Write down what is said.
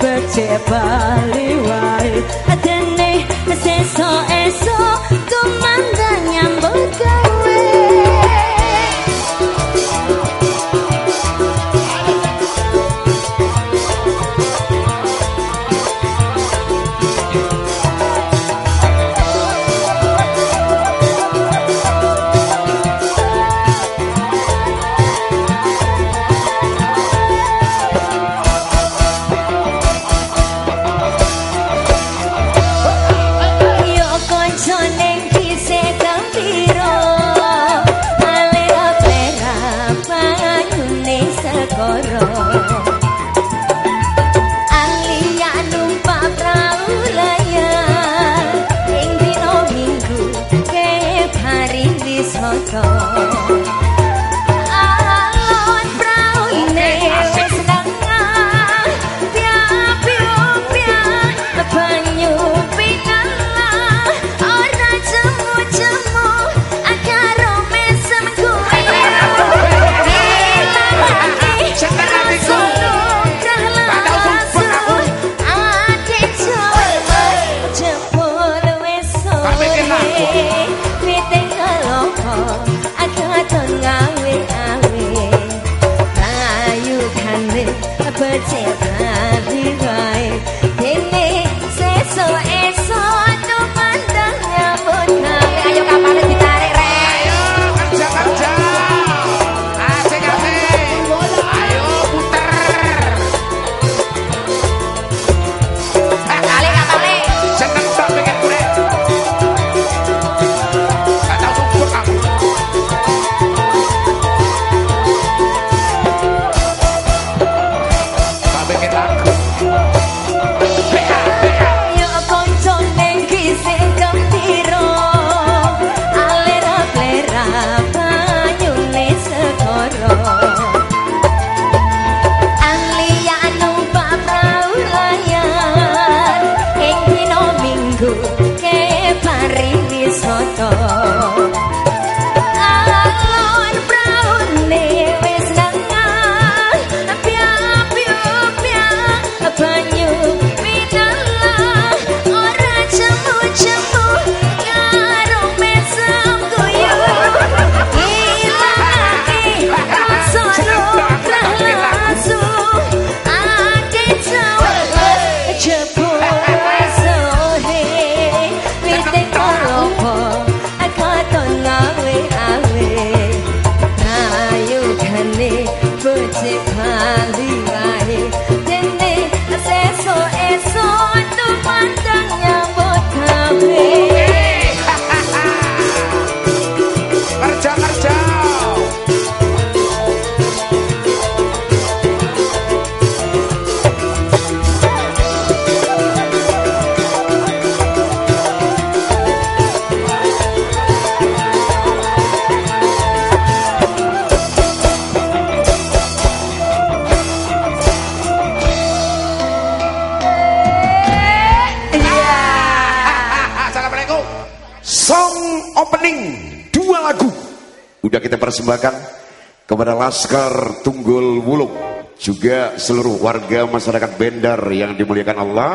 becek bali wae atene meseso esok good tale. ku ke pariwisata so birthday party. song opening dua lagu. Udah kita persembahkan kepada Laskar Tunggul Wulung juga seluruh warga masyarakat Bendar yang dimuliakan Allah.